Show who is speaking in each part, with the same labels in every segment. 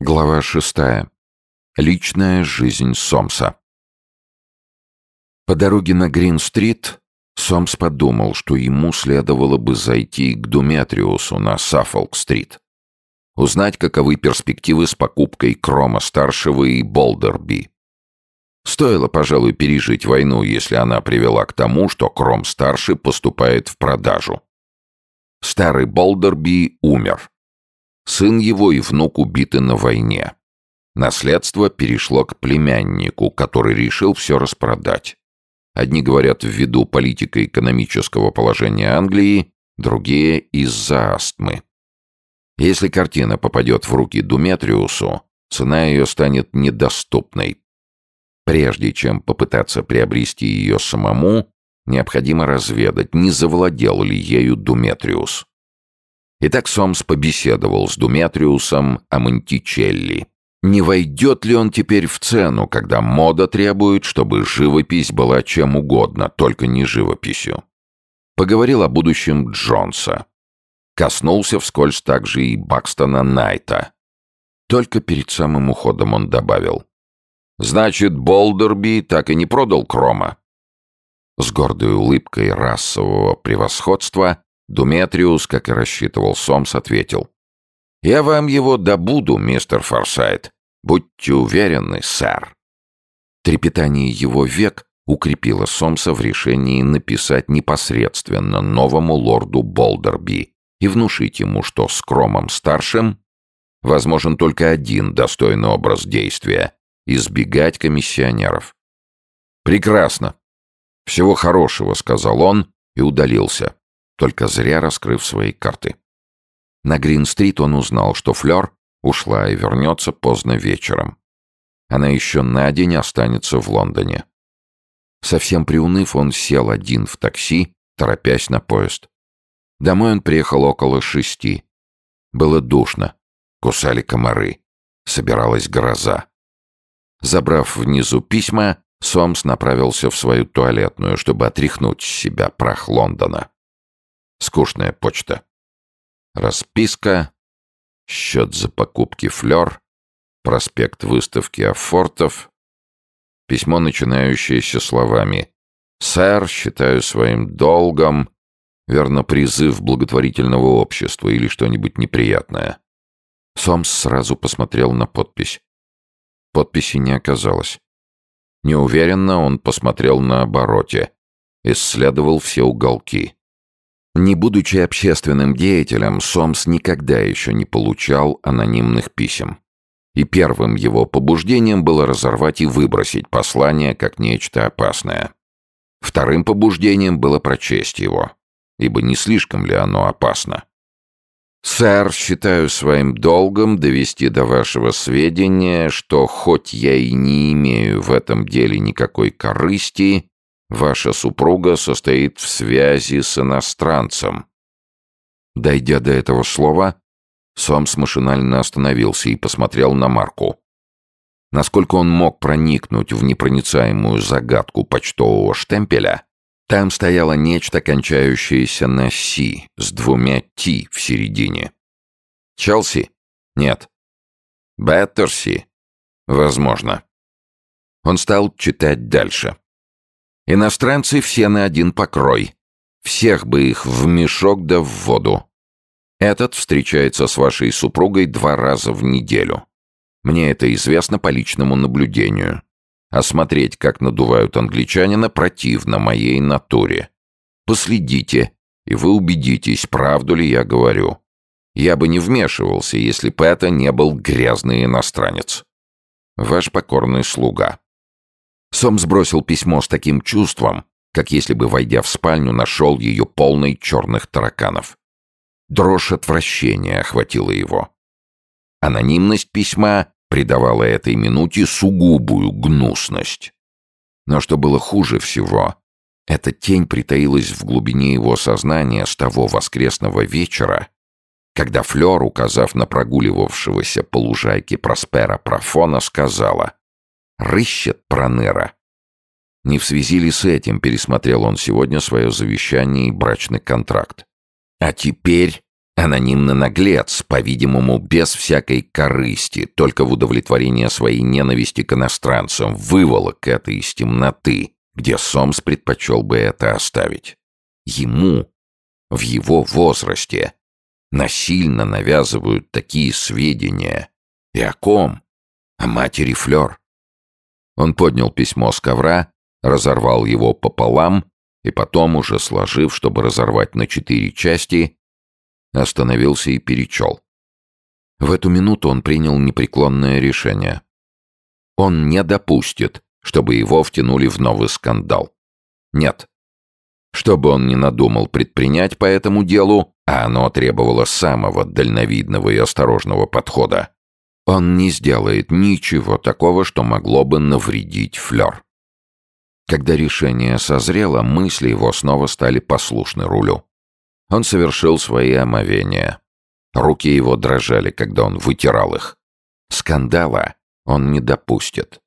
Speaker 1: Глава шестая. Личная жизнь Сомса. По дороге на Грин-стрит Сомс подумал, что ему следовало бы зайти к Думетриусу на Саффолк-стрит. Узнать, каковы перспективы с покупкой Крома-старшего и Болдерби. Стоило, пожалуй, пережить войну, если она привела к тому, что Кром-старший поступает в продажу. Старый Болдерби умер. Сын его и внук убиты на войне. Наследство перешло к племяннику, который решил все распродать. Одни говорят ввиду политико-экономического положения Англии, другие из-за астмы. Если картина попадет в руки Думетриусу, цена ее станет недоступной. Прежде чем попытаться приобрести ее самому, необходимо разведать, не завладел ли ею Думетриус. Итак, Сомс побеседовал с Думетриусом о Монтичелли. Не войдет ли он теперь в цену, когда мода требует, чтобы живопись была чем угодно, только не живописью? Поговорил о будущем Джонса. Коснулся вскользь также и Бакстона Найта. Только перед самым уходом он добавил. «Значит, Болдерби так и не продал Крома?» С гордой улыбкой расового превосходства Думетриус, как и рассчитывал Сомс, ответил. «Я вам его добуду, мистер Форсайт. Будьте уверены, сэр». Трепетание его век укрепило Сомса в решении написать непосредственно новому лорду Болдерби и внушить ему, что с Кромом-старшим возможен только один достойный образ действия — избегать комиссионеров. «Прекрасно. Всего хорошего», — сказал он и удалился только зря раскрыв свои карты. На Грин-стрит он узнал, что Флёр ушла и вернется поздно вечером. Она еще на день останется в Лондоне. Совсем приуныв, он сел один в такси, торопясь на поезд. Домой он приехал около шести. Было душно. Кусали комары. Собиралась гроза. Забрав внизу письма, Сомс направился в свою туалетную, чтобы отряхнуть с себя прах Лондона. Скучная почта. Расписка, счет за покупки флёр, проспект выставки афортов, письмо, начинающееся словами «Сэр, считаю своим долгом», верно, призыв благотворительного общества или что-нибудь неприятное. Сомс сразу посмотрел на подпись. Подписи не оказалось. Неуверенно он посмотрел на обороте, исследовал все уголки. Не будучи общественным деятелем, Сомс никогда еще не получал анонимных писем. И первым его побуждением было разорвать и выбросить послание как нечто опасное. Вторым побуждением было прочесть его, ибо не слишком ли оно опасно. «Сэр, считаю своим долгом довести до вашего сведения, что хоть я и не имею в этом деле никакой корысти, Ваша супруга состоит в связи с иностранцем». Дойдя до этого слова, Сомс машинально остановился и посмотрел на Марку. Насколько он мог проникнуть в непроницаемую загадку почтового штемпеля, там стояло нечто, кончающееся на «си» с двумя «ти» в середине. «Челси?» Нет. «Беттерси?» Возможно. Он стал читать дальше. Иностранцы все на один покрой. Всех бы их в мешок да в воду. Этот встречается с вашей супругой два раза в неделю. Мне это известно по личному наблюдению. А смотреть, как надувают англичанина, противно моей натуре. Последите, и вы убедитесь, правду ли я говорю. Я бы не вмешивался, если бы это не был грязный иностранец. Ваш покорный слуга. Сом сбросил письмо с таким чувством, как если бы, войдя в спальню, нашел ее полной черных тараканов. Дрожь отвращения охватила его. Анонимность письма придавала этой минуте сугубую гнусность. Но что было хуже всего, эта тень притаилась в глубине его сознания с того воскресного вечера, когда Флёр, указав на прогуливавшегося по лужайке Проспера Профона, сказала Рыщет Пронера. Не в связи ли с этим пересмотрел он сегодня свое завещание и брачный контракт? А теперь Анонимный наглец, по-видимому, без всякой корысти, только в удовлетворение своей ненависти к иностранцам, выволок это из темноты, где Сомс предпочел бы это оставить. Ему, в его возрасте, насильно навязывают такие сведения. И о ком? О матери Флёр. Он поднял письмо с ковра, разорвал его пополам и потом, уже сложив, чтобы разорвать на четыре части, остановился и перечел. В эту минуту он принял непреклонное решение. Он не допустит, чтобы его втянули в новый скандал. Нет. Что бы он ни надумал предпринять по этому делу, а оно требовало самого дальновидного и осторожного подхода, он не сделает ничего такого, что могло бы навредить Флёр. Когда решение созрело, мысли его снова стали послушны рулю. Он совершил свои омовения. Руки его дрожали, когда он вытирал их. Скандала он не допустит.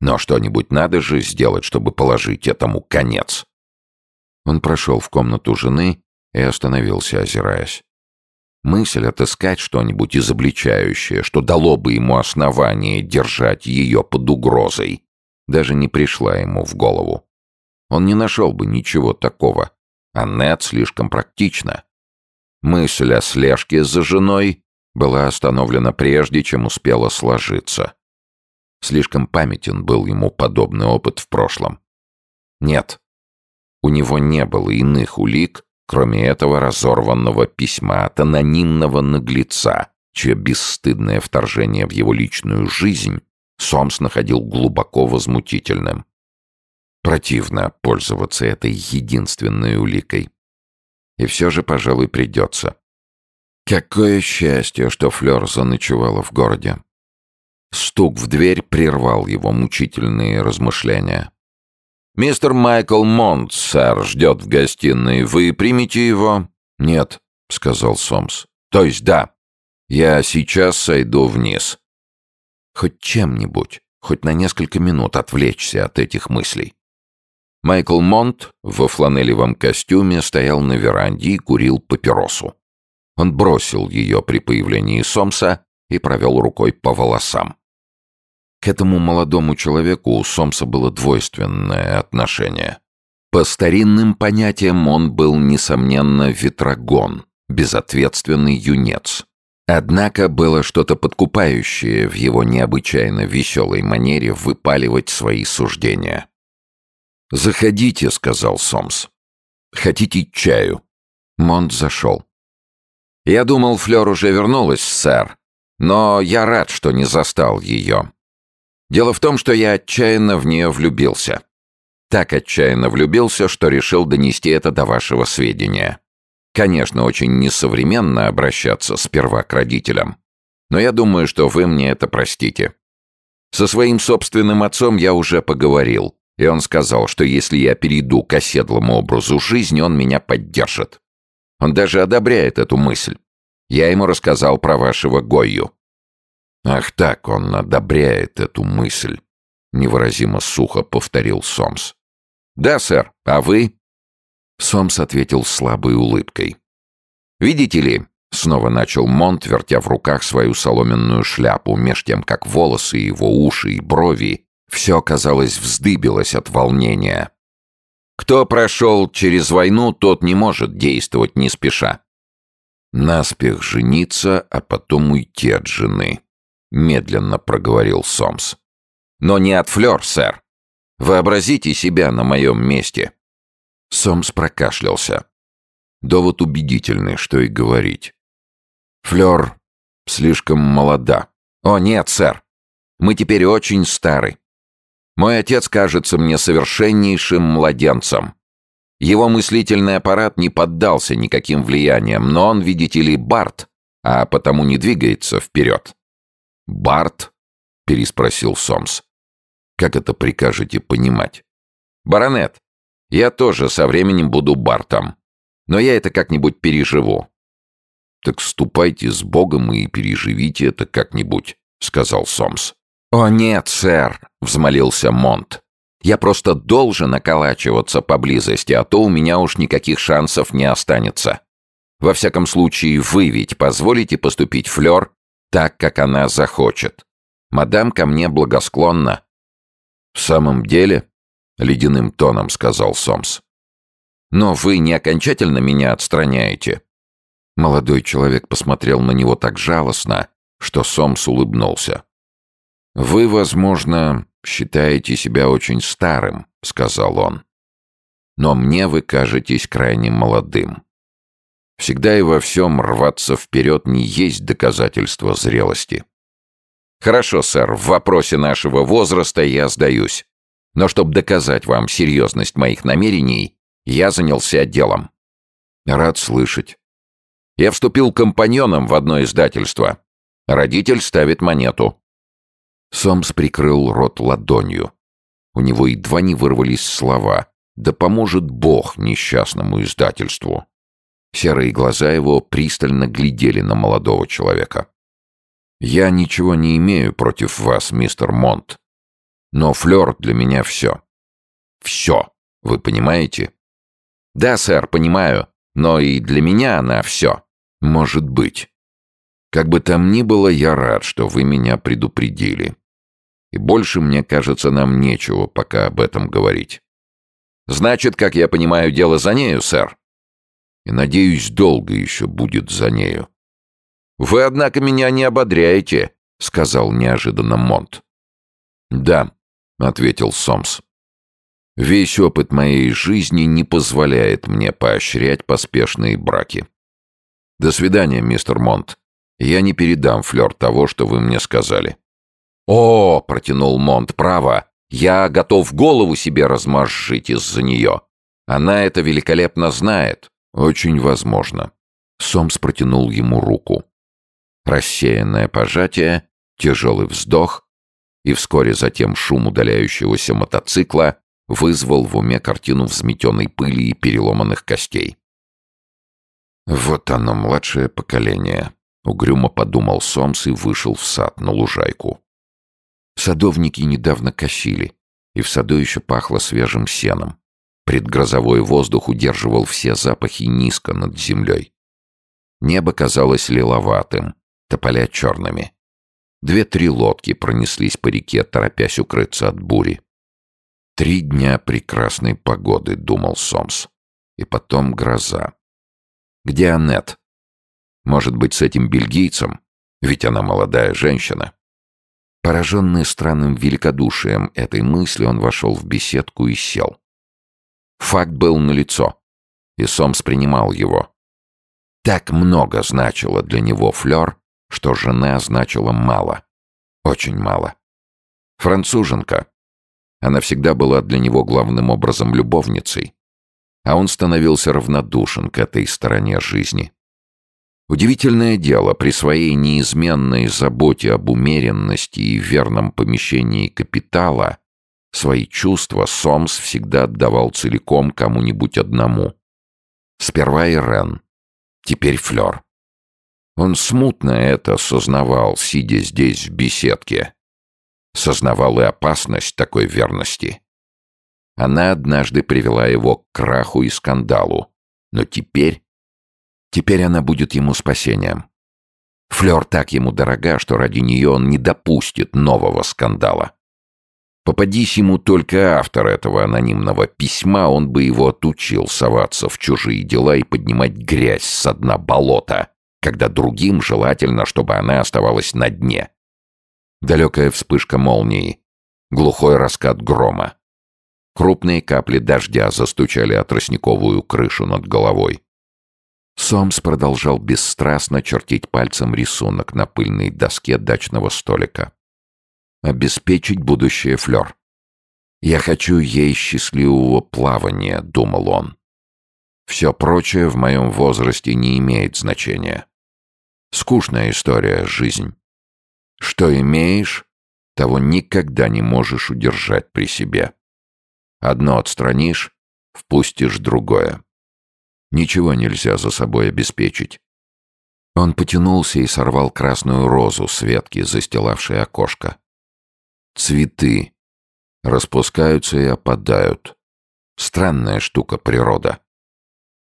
Speaker 1: Но что-нибудь надо же сделать, чтобы положить этому конец. Он прошел в комнату жены и остановился, озираясь. Мысль отыскать что-нибудь изобличающее, что дало бы ему основание держать ее под угрозой, даже не пришла ему в голову. Он не нашел бы ничего такого. А Нет слишком практично. Мысль о слежке за женой была остановлена прежде, чем успела сложиться. Слишком памятен был ему подобный опыт в прошлом. Нет, у него не было иных улик, кроме этого разорванного письма от анонимного наглеца, чье бесстыдное вторжение в его личную жизнь Сомс находил глубоко возмутительным. Противно пользоваться этой единственной уликой. И все же, пожалуй, придется. Какое счастье, что Флёр заночевала в городе. Стук в дверь прервал его мучительные размышления. «Мистер Майкл Монт, сэр, ждет в гостиной. Вы примете его?» «Нет», — сказал Сомс. «То есть да. Я сейчас сойду вниз». Хоть чем-нибудь, хоть на несколько минут отвлечься от этих мыслей. Майкл Монт во фланелевом костюме стоял на веранде и курил папиросу. Он бросил ее при появлении Сомса и провел рукой по волосам. Этому молодому человеку у Сомса было двойственное отношение. По старинным понятиям он был, несомненно, ветрогон, безответственный юнец. Однако было что-то подкупающее в его необычайно веселой манере выпаливать свои суждения. «Заходите», — сказал Сомс. «Хотите чаю?» Монт зашел. «Я думал, Флёр уже вернулась, сэр, но я рад, что не застал ее. Дело в том, что я отчаянно в нее влюбился. Так отчаянно влюбился, что решил донести это до вашего сведения. Конечно, очень несовременно обращаться сперва к родителям. Но я думаю, что вы мне это простите. Со своим собственным отцом я уже поговорил, и он сказал, что если я перейду к оседлому образу жизни, он меня поддержит. Он даже одобряет эту мысль. Я ему рассказал про вашего Гойю. «Ах так, он одобряет эту мысль», — невыразимо сухо повторил Сомс. «Да, сэр. А вы?» Сомс ответил слабой улыбкой. «Видите ли», — снова начал Монт, вертя в руках свою соломенную шляпу, меж тем, как волосы его, уши и брови, все, казалось, вздыбилось от волнения. «Кто прошел через войну, тот не может действовать не спеша. Наспех жениться, а потом уйти от жены», — медленно проговорил Сомс. «Но не от Флёр, сэр. Вообразите себя на моем месте». Сомс прокашлялся. Довод убедительный, что и говорить. Флёр слишком молода. «О, нет, сэр. Мы теперь очень стары. Мой отец кажется мне совершеннейшим младенцем. Его мыслительный аппарат не поддался никаким влияниям, но он, видите ли, Барт, а потому не двигается вперед. «Барт?» — переспросил Сомс. «Как это прикажете понимать?» «Баронет, я тоже со временем буду Бартом. Но я это как-нибудь переживу». «Так ступайте с Богом и переживите это как-нибудь», — сказал Сомс. «О нет, сэр», — взмолился Монт. «Я просто должен околачиваться поблизости, а то у меня уж никаких шансов не останется. Во всяком случае, вы ведь позволите поступить Флёр так, как она захочет. Мадам ко мне благосклонна». «В самом деле?» — ледяным тоном сказал Сомс. «Но вы не окончательно меня отстраняете?» Молодой человек посмотрел на него так жалостно, что Сомс улыбнулся. «Вы, возможно, считаете себя очень старым», — сказал он. «Но мне вы кажетесь крайне молодым. Всегда и во всем рваться вперед не есть доказательство зрелости. Хорошо, сэр, в вопросе нашего возраста я сдаюсь. Но чтобы доказать вам серьезность моих намерений, я занялся делом. Рад слышать. Я вступил компаньоном в одно издательство. Родитель ставит монету. Сомс прикрыл рот ладонью. У него едва не вырвались слова. «Да поможет Бог несчастному издательству». Серые глаза его пристально глядели на молодого человека. «Я ничего не имею против вас, мистер Монт. Но Флёр для меня все. Все, вы понимаете?» «Да, сэр, понимаю, но и для меня она все. Может быть. Как бы там ни было, я рад, что вы меня предупредили. И больше, мне кажется, нам нечего пока об этом говорить. Значит, как я понимаю, дело за нею, сэр?» И, надеюсь, долго еще будет за нею. «Вы, однако, меня не ободряете», — сказал неожиданно Монт. «Да», — ответил Сомс. «Весь опыт моей жизни не позволяет мне поощрять поспешные браки. До свидания, мистер Монт. Я не передам Флёр того, что вы мне сказали». «О!» — протянул Монт, право. «Я готов голову себе размозжить из-за нее. Она это великолепно знает. «Очень возможно». Сомс протянул ему руку. Рассеянное пожатие, тяжелый вздох, и вскоре затем шум удаляющегося мотоцикла вызвал в уме картину взметенной пыли и переломанных костей. «Вот оно, младшее поколение», — угрюмо подумал Сомс и вышел в сад на лужайку. Садовники недавно косили, и в саду еще пахло свежим сеном. Предгрозовой воздух удерживал все запахи низко над землей. Небо казалось лиловатым, тополя черными. Две-три лодки пронеслись по реке, торопясь укрыться от бури. «Три дня прекрасной погоды», — думал Сомс. И потом гроза. «Где Аннет? Может быть, с этим бельгийцем? Ведь она молодая женщина». Пораженный странным великодушием этой мысли, он вошел в беседку и сел. Факт был налицо, и Сомс принимал его. Так много значило для него Флёр, что жена значила мало. Очень мало. Француженка. Она всегда была для него главным образом любовницей. А он становился равнодушен к этой стороне жизни. Удивительное дело, при своей неизменной заботе об умеренности и верном помещении капитала Свои чувства Сомс всегда отдавал целиком кому-нибудь одному. Сперва Ирен, теперь Флёр. Он смутно это сознавал, сидя здесь в беседке. Сознавал и опасность такой верности. Она однажды привела его к краху и скандалу. Но теперь... Теперь она будет ему спасением. Флёр так ему дорога, что ради нее он не допустит нового скандала. Попадись ему только автор этого анонимного письма, он бы его отучил соваться в чужие дела и поднимать грязь со дна болота, когда другим желательно, чтобы она оставалась на дне. Далекая вспышка молнии, глухой раскат грома. Крупные капли дождя застучали о тростниковую крышу над головой. Сомс продолжал бесстрастно чертить пальцем рисунок на пыльной доске дачного столика обеспечить будущее Флёр. «Я хочу ей счастливого плавания», — думал он. «Все прочее в моем возрасте не имеет значения. Скучная история, жизнь. Что имеешь, того никогда не можешь удержать при себе. Одно отстранишь, впустишь другое. Ничего нельзя за собой обеспечить. Он потянулся и сорвал красную розу с ветки, застилавшей окошко. Цветы. Распускаются и опадают. Странная штука природа.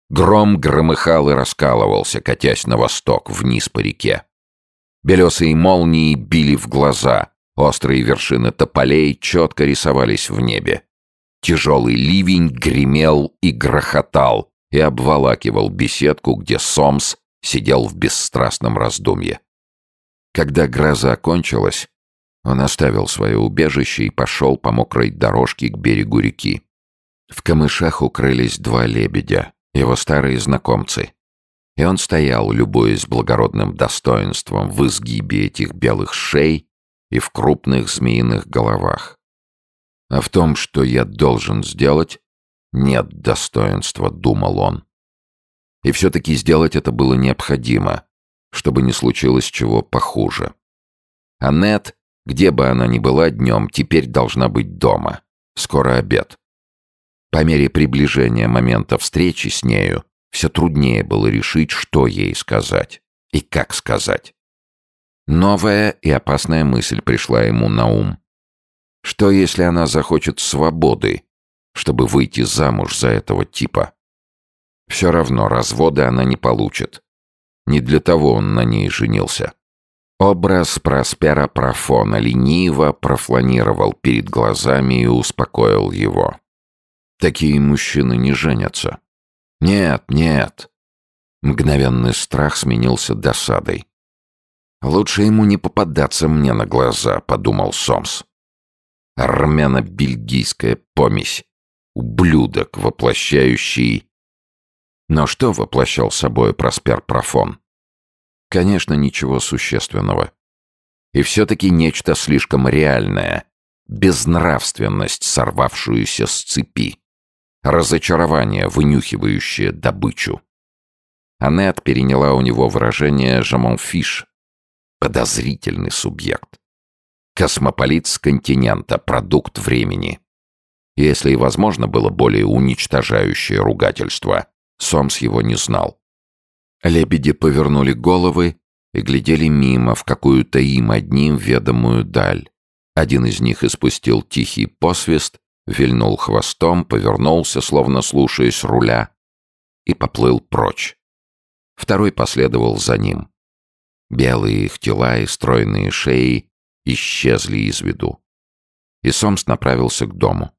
Speaker 1: Гром громыхал и раскалывался, катясь на восток, вниз по реке. Белесые молнии били в глаза, острые вершины тополей четко рисовались в небе. Тяжелый ливень гремел и грохотал и обволакивал беседку, где Сомс сидел в бесстрастном раздумье. Когда гроза кончилась, он оставил свое убежище и пошел по мокрой дорожке к берегу реки. В камышах укрылись два лебедя, его старые знакомцы. И он стоял, любуясь благородным достоинством в изгибе этих белых шей и в крупных змеиных головах. А в том, что я должен сделать, нет достоинства, думал он. И все-таки сделать это было необходимо, чтобы не случилось чего похуже. Аннет где бы она ни была днем, теперь должна быть дома. Скоро обед. По мере приближения момента встречи с нею, все труднее было решить, что ей сказать и как сказать. Новая и опасная мысль пришла ему на ум. Что, если она захочет свободы, чтобы выйти замуж за этого типа? Все равно развода она не получит. Не для того он на ней женился. Образ Проспера Профона лениво профланировал перед глазами и успокоил его. Такие мужчины не женятся. Нет, нет. Мгновенный страх сменился досадой. «Лучше ему не попадаться мне на глаза», — подумал Сомс. Армяно-бельгийская помесь. Ублюдок, воплощающий... Но что воплощал собой Проспер Профон? Конечно, ничего существенного. И все-таки нечто слишком реальное. Безнравственность, сорвавшуюся с цепи. Разочарование, вынюхивающее добычу. Аннет переняла у него выражение «жамонфиш» — подозрительный субъект. Космополит с континента, продукт времени. Если и возможно было более уничтожающее ругательство, Сомс его не знал. Лебеди повернули головы и глядели мимо в какую-то им одним ведомую даль. Один из них испустил тихий посвист, вильнул хвостом, повернулся, словно слушаясь руля, и поплыл прочь. Второй последовал за ним. Белые их тела и стройные шеи исчезли из виду. И Сомс направился к дому.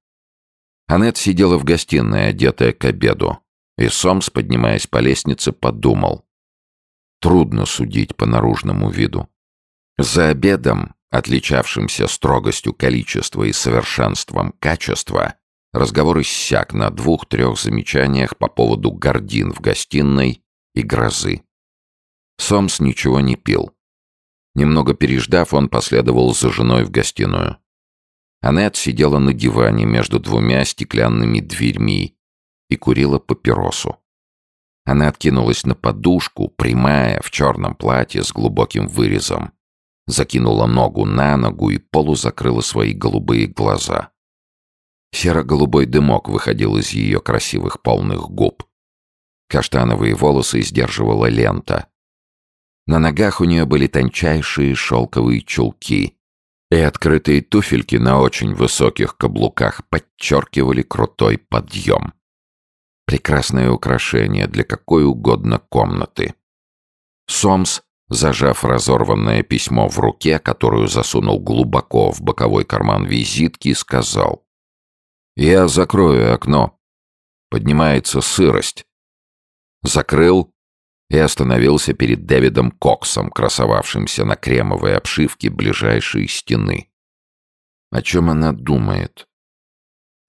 Speaker 1: Аннет сидела в гостиной, одетая к обеду. И Сомс, поднимаясь по лестнице, подумал. Трудно судить по наружному виду. За обедом, отличавшимся строгостью количества и совершенством качества, разговор иссяк на двух-трех замечаниях по поводу гордин в гостиной и грозы. Сомс ничего не пил. Немного переждав, он последовал за женой в гостиную. Аннет сидела на диване между двумя стеклянными дверьми и курила папиросу. Она откинулась на подушку, прямая, в черном платье с глубоким вырезом. Закинула ногу на ногу и полузакрыла свои голубые глаза. Серо-голубой дымок выходил из ее красивых полных губ. Каштановые волосы сдерживала лента. На ногах у нее были тончайшие шелковые чулки, и открытые туфельки на очень высоких каблуках подчеркивали крутой подъем. Прекрасное украшение для какой угодно комнаты. Сомс, зажав разорванное письмо в руке, которую засунул глубоко в боковой карман визитки, сказал. «Я закрою окно. Поднимается сырость». Закрыл и остановился перед Дэвидом Коксом, красовавшимся на кремовой обшивке ближайшей стены. О чем она думает?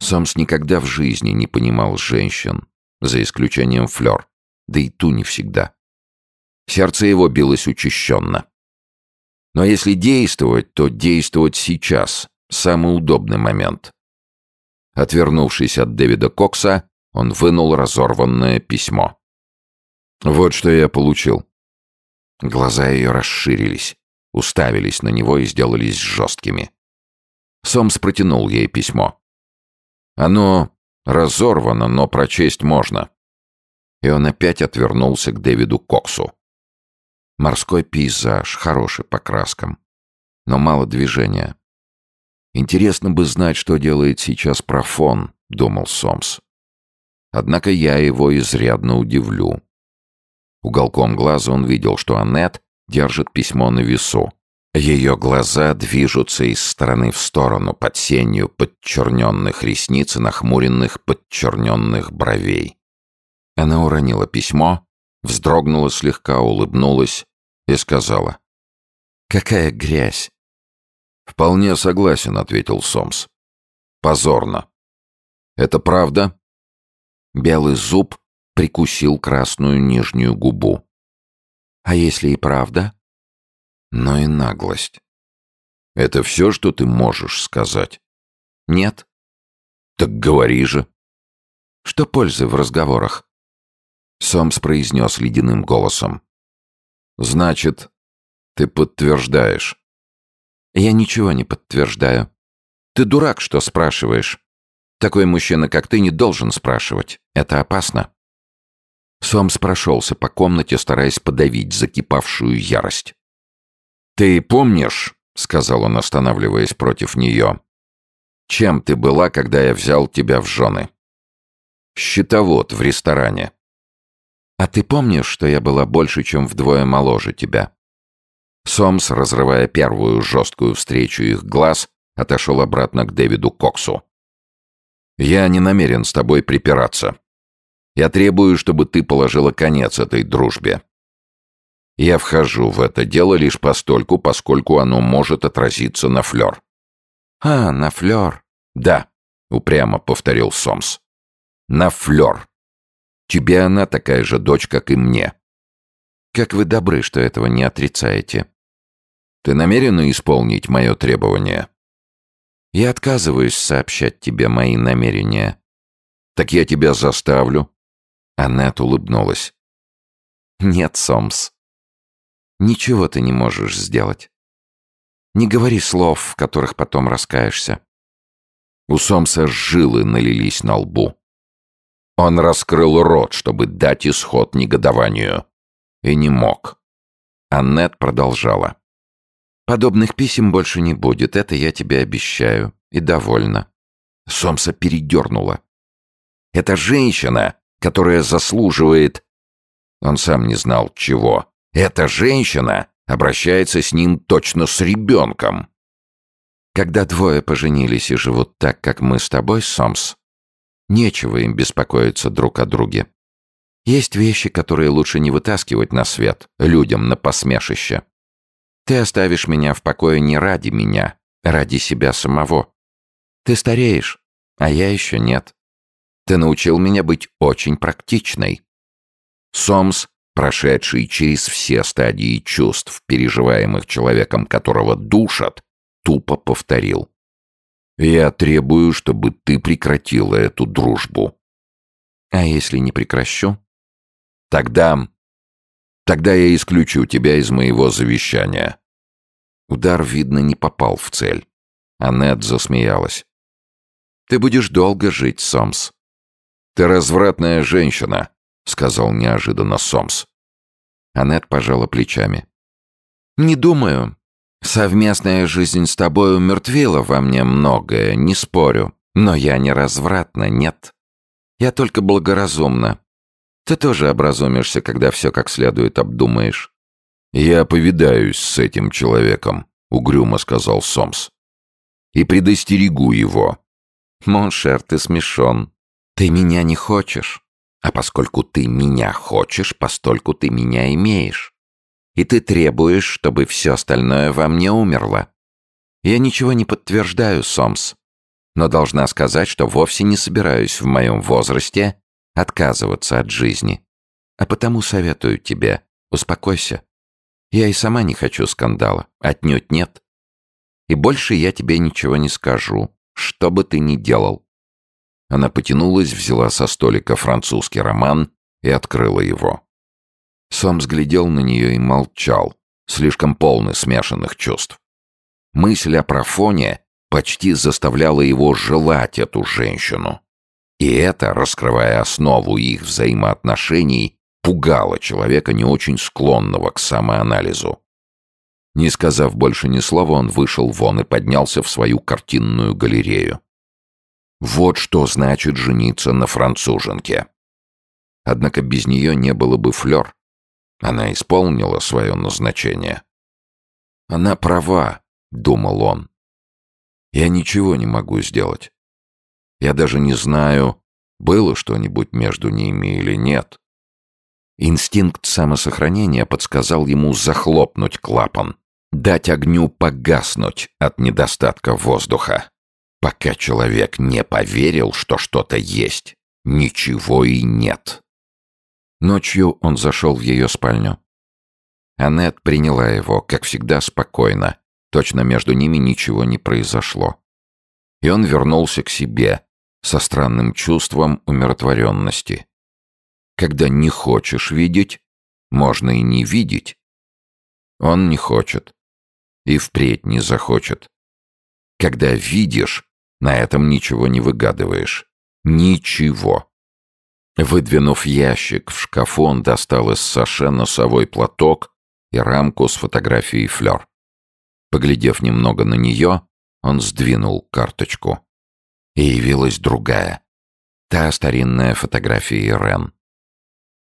Speaker 1: Сомс никогда в жизни не понимал женщин, за исключением Флёр, да и ту не всегда. Сердце его билось учащенно. Но если действовать, то действовать сейчас, самый удобный момент. Отвернувшись от Дэвида Кокса, он вынул разорванное письмо. «Вот что я получил». Глаза ее расширились, уставились на него и сделались жесткими. Сомс протянул ей письмо. Оно разорвано, но прочесть можно. И он опять отвернулся к Дэвиду Коксу. Морской пейзаж, хороший по краскам, но мало движения. Интересно бы знать, что делает сейчас профон, думал Сомс. Однако я его изрядно удивлю. Уголком глаза он видел, что Аннет держит письмо на весу. Ее глаза движутся из стороны в сторону под сенью подчерненных ресниц и нахмуренных подчерненных бровей. Она уронила письмо, вздрогнула слегка, улыбнулась и сказала. «Какая грязь!» «Вполне согласен», — ответил Сомс. «Позорно». «Это правда?» Белый зуб прикусил красную нижнюю губу. «А если и правда?» Но и наглость. Это все, что ты можешь сказать? Нет. Так говори же. Что пользы в разговорах? Сомс произнес ледяным голосом. Значит, ты подтверждаешь. Я ничего не подтверждаю. Ты дурак, что спрашиваешь. Такой мужчина, как ты, не должен спрашивать. Это опасно. Сомс прошелся по комнате, стараясь подавить закипавшую ярость. «Ты помнишь, — сказал он, останавливаясь против нее, — чем ты была, когда я взял тебя в жены? Счетовод в ресторане. А ты помнишь, что я была больше, чем вдвое моложе тебя?» Сомс, разрывая первую жесткую встречу их глаз, отошел обратно к Дэвиду Коксу. «Я не намерен с тобой припираться. Я требую, чтобы ты положила конец этой дружбе. Я вхожу в это дело лишь постольку, поскольку оно может отразиться на флёр. «А, на флёр?» «Да», — упрямо повторил Сомс. «На флёр. Тебе она такая же дочь, как и мне». «Как вы добры, что этого не отрицаете». «Ты намерена исполнить мое требование?» «Я отказываюсь сообщать тебе мои намерения». «Так я тебя заставлю». Аннет улыбнулась. «Нет, Сомс, Ничего ты не можешь сделать. Не говори слов, в которых потом раскаешься. У Сомса жилы налились на лбу. Он раскрыл рот, чтобы дать исход негодованию. И не мог. Аннет продолжала. «Подобных писем больше не будет, это я тебе обещаю. И довольна». Сомса передернула. «Это женщина, которая заслуживает...» Он сам не знал, чего. Эта женщина обращается с ним точно с ребенком. Когда двое поженились и живут так, как мы с тобой, Сомс, нечего им беспокоиться друг о друге. Есть вещи, которые лучше не вытаскивать на свет, людям на посмешище. Ты оставишь меня в покое не ради меня, ради себя самого. Ты стареешь, а я еще нет. Ты научил меня быть очень практичной. Сомс прошедший через все стадии чувств, переживаемых человеком, которого душат, тупо повторил. «Я требую, чтобы ты прекратила эту дружбу». «А если не прекращу?» «Тогда... тогда я исключу тебя из моего завещания». Удар, видно, не попал в цель. Аннет засмеялась. «Ты будешь долго жить, Сомс». «Ты развратная женщина», — сказал неожиданно Сомс. Аннет пожала плечами. «Не думаю. Совместная жизнь с тобой умертвила во мне многое, не спорю. Но я не развратна, нет. Я только благоразумна. Ты тоже образумишься, когда все как следует обдумаешь». «Я повидаюсь с этим человеком», — угрюмо сказал Сомс. «И предостерегу его». «Mon cher, ты смешон. Ты меня не хочешь. А поскольку ты меня хочешь, постольку ты меня имеешь. И ты требуешь, чтобы все остальное во мне умерло. Я ничего не подтверждаю, Сомс, но должна сказать, что вовсе не собираюсь в моем возрасте отказываться от жизни. А потому советую тебе, успокойся. Я и сама не хочу скандала, отнюдь нет. И больше я тебе ничего не скажу, что бы ты ни делал. Она потянулась, взяла со столика французский роман и открыла его. Сом взглядел на нее и молчал, слишком полный смешанных чувств. Мысль о профоне почти заставляла его желать эту женщину. И это, раскрывая основу их взаимоотношений, пугало человека, не очень склонного к самоанализу. Не сказав больше ни слова, он вышел вон и поднялся в свою картинную галерею. Вот что значит жениться на француженке. Однако без нее не было бы флёр. Она исполнила свое назначение. Она права, думал он. Я ничего не могу сделать. Я даже не знаю, было что-нибудь между ними или нет. Инстинкт самосохранения подсказал ему захлопнуть клапан, дать огню погаснуть от недостатка воздуха. Пока человек не поверил, что что-то есть, ничего и нет. Ночью он зашел в ее спальню. Аннет приняла его, как всегда, спокойно. Точно между ними ничего не произошло. И он вернулся к себе со странным чувством умиротворенности. Когда не хочешь видеть, можно и не видеть. Он не хочет. И впредь не захочет. Когда видишь, на этом ничего не выгадываешь. Ничего. Выдвинув ящик в шкафу, он достал из саше носовой платок и рамку с фотографией Флёр. Поглядев немного на нее, он сдвинул карточку. И явилась другая. Та старинная фотография Ирен.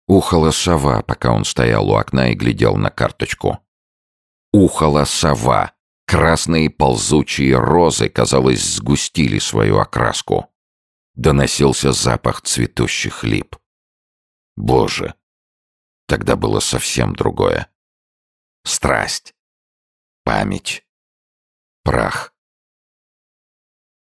Speaker 1: Ухала сова, пока он стоял у окна и глядел на карточку. Ухала сова. Красные ползучие розы, казалось, сгустили свою окраску. Доносился запах цветущих лип. Боже, тогда было совсем другое. Страсть, память, прах.